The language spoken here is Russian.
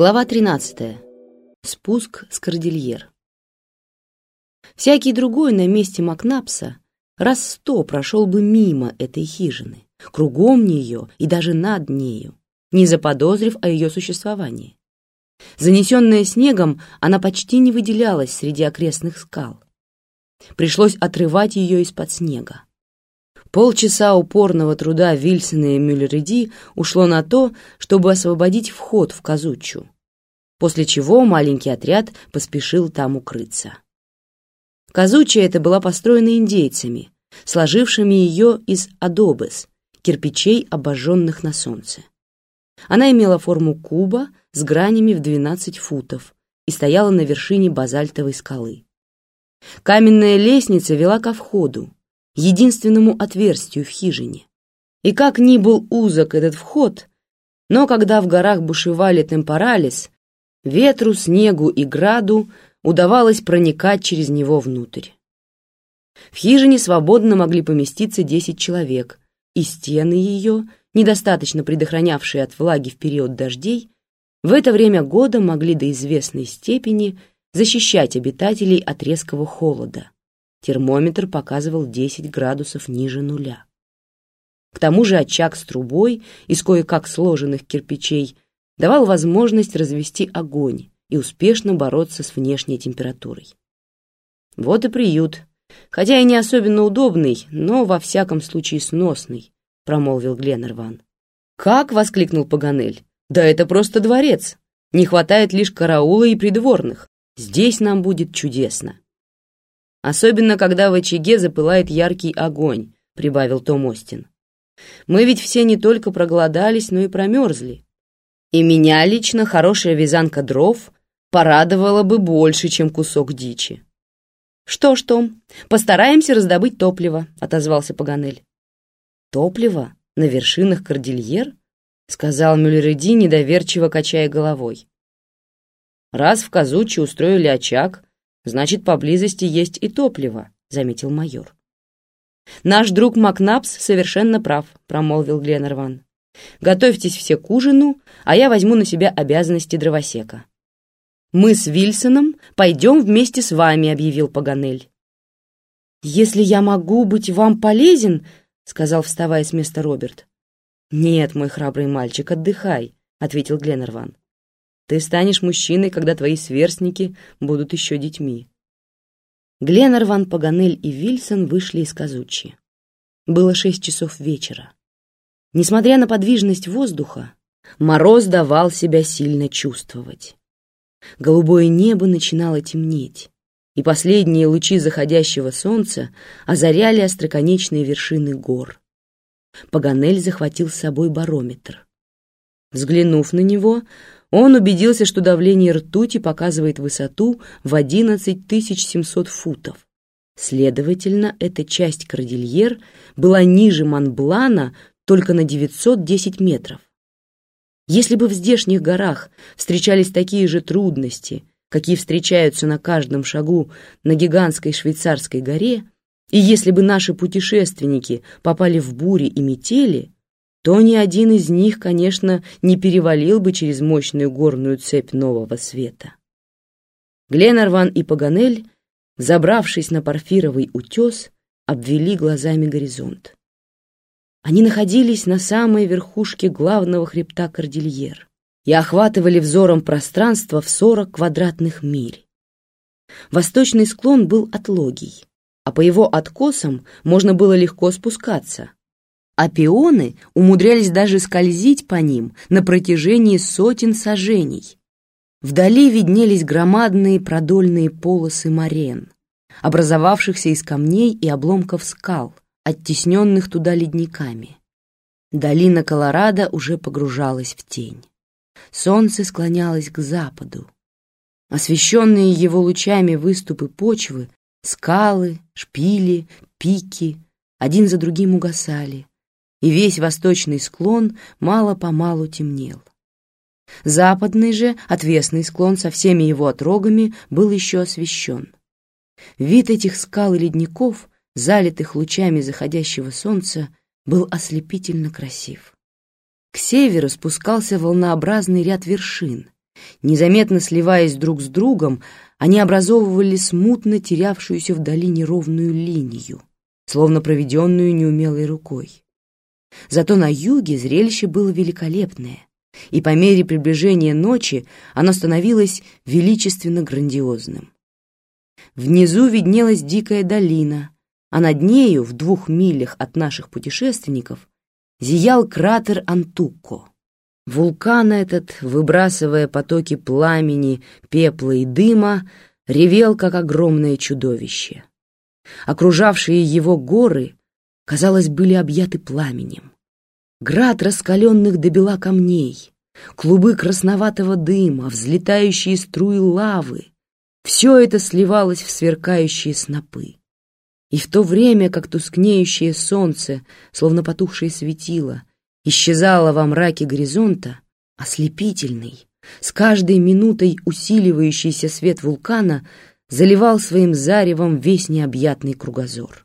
Глава 13. Спуск с Кордильер. Всякий другой на месте Макнапса раз сто прошел бы мимо этой хижины, кругом нее и даже над нею, не заподозрив о ее существовании. Занесенная снегом, она почти не выделялась среди окрестных скал. Пришлось отрывать ее из-под снега. Полчаса упорного труда Вильсона и Мюллериди ушло на то, чтобы освободить вход в Казучу, после чего маленький отряд поспешил там укрыться. Казуча эта была построена индейцами, сложившими ее из адобес, кирпичей, обожженных на солнце. Она имела форму куба с гранями в 12 футов и стояла на вершине базальтовой скалы. Каменная лестница вела ко входу, единственному отверстию в хижине. И как ни был узок этот вход, но когда в горах бушевали темпоралис, ветру, снегу и граду удавалось проникать через него внутрь. В хижине свободно могли поместиться десять человек, и стены ее, недостаточно предохранявшие от влаги в период дождей, в это время года могли до известной степени защищать обитателей от резкого холода. Термометр показывал 10 градусов ниже нуля. К тому же очаг с трубой из кое-как сложенных кирпичей давал возможность развести огонь и успешно бороться с внешней температурой. Вот и приют, хотя и не особенно удобный, но во всяком случае сносный, промолвил Гленнерван. «Как?» — воскликнул Паганель. «Да это просто дворец. Не хватает лишь караула и придворных. Здесь нам будет чудесно». Особенно, когда в очаге запылает яркий огонь, прибавил Том Остин. Мы ведь все не только проголодались, но и промерзли. И меня лично хорошая вязанка дров порадовала бы больше, чем кусок дичи. «Что ж, Том, постараемся раздобыть топливо», — отозвался Паганель. «Топливо? На вершинах кордильер?» — сказал Мюллериди, недоверчиво качая головой. «Раз в Казуче устроили очаг, Значит, поблизости есть и топливо, заметил майор. Наш друг Макнапс совершенно прав, промолвил Гленнерван. Готовьтесь все к ужину, а я возьму на себя обязанности дровосека. Мы с Вильсоном пойдем вместе с вами, объявил Паганель. Если я могу быть вам полезен, сказал, вставая с места Роберт. Нет, мой храбрый мальчик, отдыхай, ответил Гленнерван. Ты станешь мужчиной, когда твои сверстники будут еще детьми. Гленнерван, Паганель и Вильсон вышли из Казучи. Было шесть часов вечера. Несмотря на подвижность воздуха, мороз давал себя сильно чувствовать. Голубое небо начинало темнеть, и последние лучи заходящего солнца озаряли остроконечные вершины гор. Паганель захватил с собой барометр. Взглянув на него, он убедился, что давление ртути показывает высоту в 11 700 футов. Следовательно, эта часть Кордильер была ниже Монблана только на 910 метров. Если бы в здешних горах встречались такие же трудности, какие встречаются на каждом шагу на гигантской швейцарской горе, и если бы наши путешественники попали в бури и метели, то ни один из них, конечно, не перевалил бы через мощную горную цепь нового света. Гленарван и Паганель, забравшись на парфировый утес, обвели глазами горизонт. Они находились на самой верхушке главного хребта Кордильер и охватывали взором пространство в 40 квадратных миль. Восточный склон был отлогий, а по его откосам можно было легко спускаться, а пионы умудрялись даже скользить по ним на протяжении сотен сажений. Вдали виднелись громадные продольные полосы морен, образовавшихся из камней и обломков скал, оттесненных туда ледниками. Долина Колорадо уже погружалась в тень. Солнце склонялось к западу. Освещенные его лучами выступы почвы, скалы, шпили, пики, один за другим угасали, и весь восточный склон мало-помалу темнел. Западный же, отвесный склон со всеми его отрогами, был еще освещен. Вид этих скал и ледников, залитых лучами заходящего солнца, был ослепительно красив. К северу спускался волнообразный ряд вершин, Незаметно сливаясь друг с другом, они образовывали смутно терявшуюся вдали неровную линию, словно проведенную неумелой рукой. Зато на юге зрелище было великолепное, и по мере приближения ночи оно становилось величественно грандиозным. Внизу виднелась дикая долина, а над нею, в двух милях от наших путешественников, зиял кратер Антукко. Вулкан этот, выбрасывая потоки пламени, пепла и дыма, ревел, как огромное чудовище. Окружавшие его горы, казалось, были объяты пламенем. Град раскаленных до бела камней, клубы красноватого дыма, взлетающие струи лавы — все это сливалось в сверкающие снопы. И в то время, как тускнеющее солнце, словно потухшее светило, исчезало во мраке горизонта, ослепительный, с каждой минутой усиливающийся свет вулкана заливал своим заревом весь необъятный кругозор.